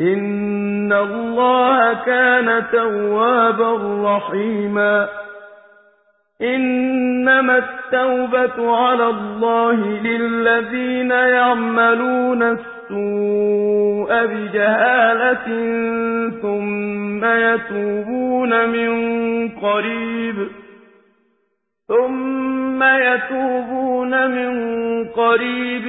إِنَّ اللَّهَ كَانَ تَوَّابًا رَّحِيمًا إِنَّمَا التَّوْبَةُ عَلَى اللَّهِ لِلَّذِينَ يَعْمَلُونَ السُّوءَ بِجَهَالَةٍ ثُمَّ يَتُوبُونَ مِن قَرِيبٍ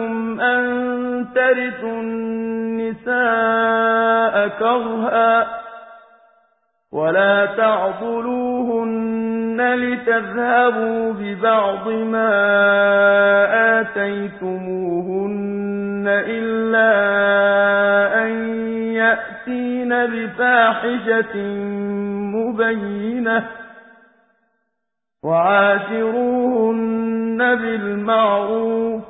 لَكُمْ أَن تَرِثُوا النِّسَاءَ كَرْهًا ۖ وَلَا تَعْضُلُوهُنَّ لِتَذْهَبُوا بِبَعْضِ مَا آتَيْتُمُوهُنَّ إِلَّا أَن يَأْتِينَ بِفَاحِشَةٍ مُّبَيِّنَةٍ ۚ وَعَاشِرُوهُنَّ بِالْمَعْرُوفِ ۚ